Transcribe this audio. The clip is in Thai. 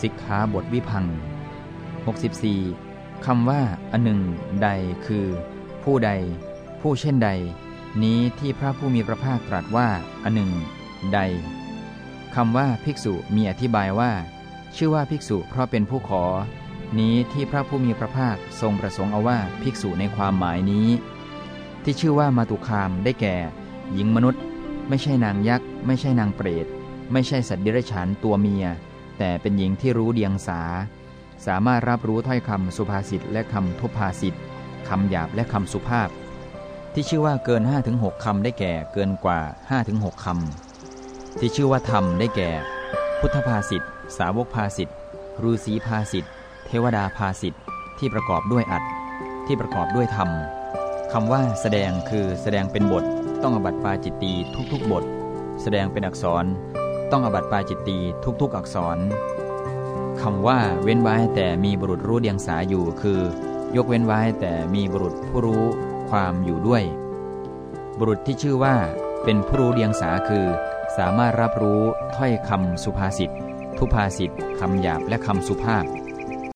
สิกขาบทวิพัง 64. คำว่าอันหนึ่งใดคือ ผู้ใด ผู้เช่นใด นี้ที่พระผู้มีพระภาคตรัสว่าอันหนึ่ง ใดคำว่าภิกษุมีอธิบายว่า ชื่อว่าภิกษุเพราะเป็นผู้ขอ นี้ที่พระผู้มีพระภาคทรงประสงค์เอาว่าภิกษุในความหมายนี้ ที่ชื่อว่ามาตุคามได้แก่ หญิงมนุษย์ ไม่ใช่นางยักษ์ ไม่ใช่นางเปรตไม่ใช่สัตว์เดรัจฉานตัวเมีย แต่เป็นหญิงที่รู้เดียงสา สามารถรับรู้ถ้อยคำสุภาษิตและคำทุพภาษิตคำหยาบและคำสุภาพ ที่ชื่อว่าเกิน 5-6คำได้แก่เกินกว่า 5-6คำที่ชื่อว่าธรรมได้แก่ พุทธภาษิตสาวกภาษิตรูสีภาษิตเทวดาภาษิตที่ประกอบด้วยอัดที่ประกอบด้วยธรรมคำว่าแสดงคือแสดงเป็นบท ต้องอบัติปาจิตตีทุกๆบท แสดงเป็นอักษร ต้องอบัติปาจิตตีทุกๆอักษรคำว่าเว้นไว้แต่มีบุรุษรู้เดียงสาอยู่ คือ ยกเว้นไว้แต่มีบุรุษผู้รู้ความอยู่ด้วย บุรุษที่ชื่อว่า เป็นผู้รู้เดียงสาคือ สามารถรับรู้ถ้อยคำสุภาษิตทุภาษิตคำหยาบและคำสุภาพ